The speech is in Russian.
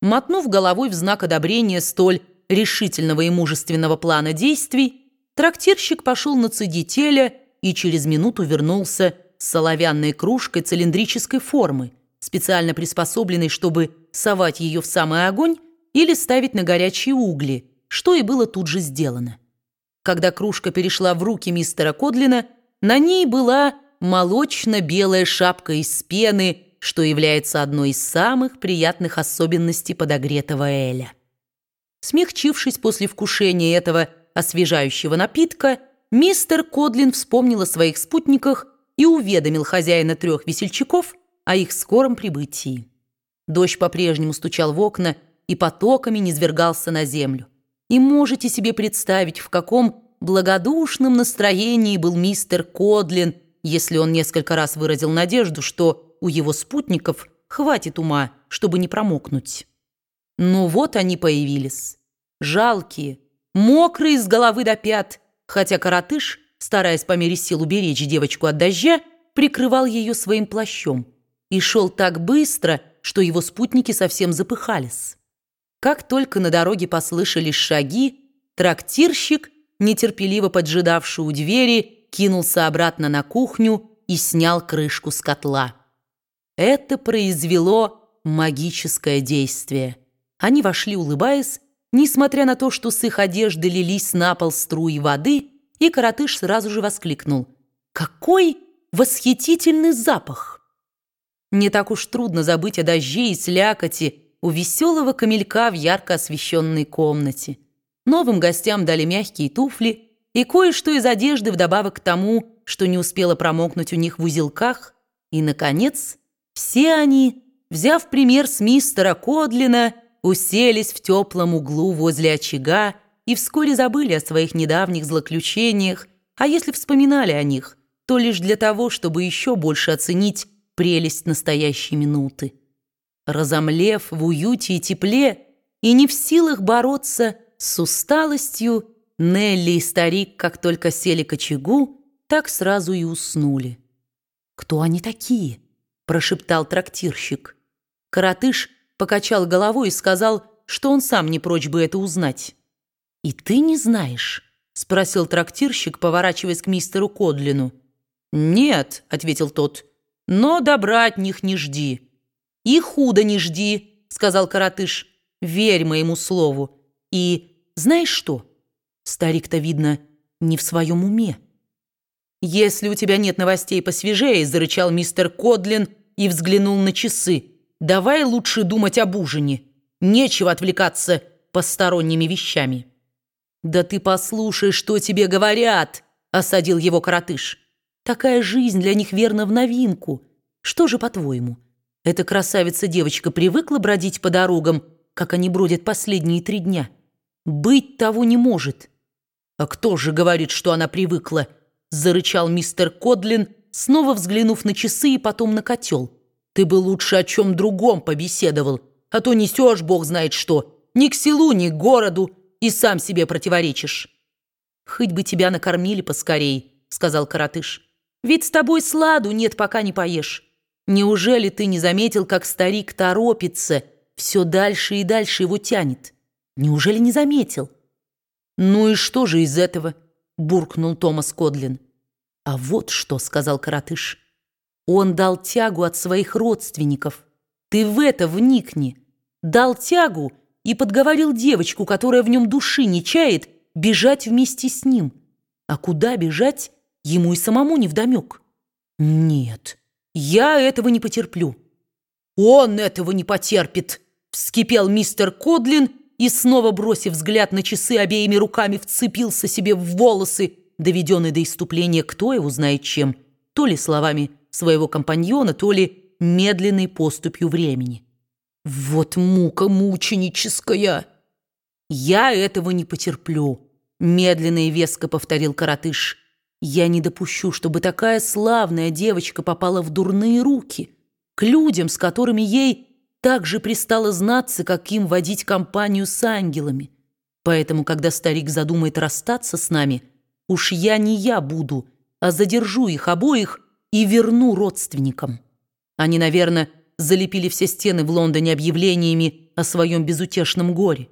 мотнув головой в знак одобрения столь решительного и мужественного плана действий, трактирщик пошел на цедителя и через минуту вернулся с соловянной кружкой цилиндрической формы, специально приспособленной, чтобы совать ее в самый огонь или ставить на горячие угли, что и было тут же сделано. Когда кружка перешла в руки мистера Кодлина, на ней была молочно-белая шапка из пены, что является одной из самых приятных особенностей подогретого эля. Смягчившись после вкушения этого освежающего напитка, мистер Кодлин вспомнил о своих спутниках и уведомил хозяина трех весельчаков о их скором прибытии. Дождь по-прежнему стучал в окна и потоками низвергался на землю. И можете себе представить, в каком благодушном настроении был мистер Кодлин, если он несколько раз выразил надежду, что у его спутников хватит ума, чтобы не промокнуть. Но вот они появились. Жалкие, мокрые с головы до пят, хотя коротыш, стараясь по мере сил уберечь девочку от дождя, прикрывал ее своим плащом и шел так быстро, что его спутники совсем запыхались. Как только на дороге послышались шаги, трактирщик, нетерпеливо поджидавший у двери, кинулся обратно на кухню и снял крышку с котла. Это произвело магическое действие. Они вошли, улыбаясь, несмотря на то, что с их одежды лились на пол струи воды, и коротыш сразу же воскликнул. «Какой восхитительный запах!» Не так уж трудно забыть о дожде и слякоти у веселого камелька в ярко освещенной комнате. Новым гостям дали мягкие туфли и кое-что из одежды вдобавок к тому, что не успело промокнуть у них в узелках. И, наконец, все они, взяв пример с мистера Кодлина, уселись в теплом углу возле очага и вскоре забыли о своих недавних злоключениях, а если вспоминали о них, то лишь для того, чтобы еще больше оценить прелесть настоящей минуты. Разомлев в уюте и тепле и не в силах бороться с усталостью, Нелли и старик, как только сели к очагу, так сразу и уснули. «Кто они такие?» – прошептал трактирщик. Коротыш покачал головой и сказал, что он сам не прочь бы это узнать. «И ты не знаешь?» – спросил трактирщик, поворачиваясь к мистеру Кодлину. «Нет», – ответил тот, – «но добра от них не жди». «И худо не жди», – сказал коротыш. «Верь моему слову. И знаешь что?» Старик-то, видно, не в своем уме. «Если у тебя нет новостей посвежее», – зарычал мистер Кодлин и взглянул на часы. «Давай лучше думать об ужине. Нечего отвлекаться посторонними вещами». «Да ты послушай, что тебе говорят», – осадил его коротыш. «Такая жизнь для них верно в новинку. Что же, по-твоему, эта красавица-девочка привыкла бродить по дорогам, как они бродят последние три дня? Быть того не может». «А кто же говорит, что она привыкла?» – зарычал мистер Кодлин, снова взглянув на часы и потом на котел. «Ты бы лучше о чем другом побеседовал, а то несешь бог знает что, ни к селу, ни к городу, и сам себе противоречишь». «Хоть бы тебя накормили поскорей», – сказал коротыш. «Ведь с тобой сладу нет, пока не поешь. Неужели ты не заметил, как старик торопится, все дальше и дальше его тянет? Неужели не заметил?» «Ну и что же из этого?» – буркнул Томас Кодлин. «А вот что», – сказал коротыш. «Он дал тягу от своих родственников. Ты в это вникни. Дал тягу и подговорил девочку, которая в нем души не чает, бежать вместе с ним. А куда бежать, ему и самому не вдомек. Нет, я этого не потерплю». «Он этого не потерпит!» – вскипел мистер Кодлин – и, снова бросив взгляд на часы, обеими руками вцепился себе в волосы, доведенный до иступления кто его знает чем, то ли словами своего компаньона, то ли медленной поступью времени. «Вот мука мученическая!» «Я этого не потерплю», — медленно и веско повторил коротыш. «Я не допущу, чтобы такая славная девочка попала в дурные руки, к людям, с которыми ей так же пристало знаться, как им водить компанию с ангелами. Поэтому, когда старик задумает расстаться с нами, уж я не я буду, а задержу их обоих и верну родственникам. Они, наверное, залепили все стены в Лондоне объявлениями о своем безутешном горе.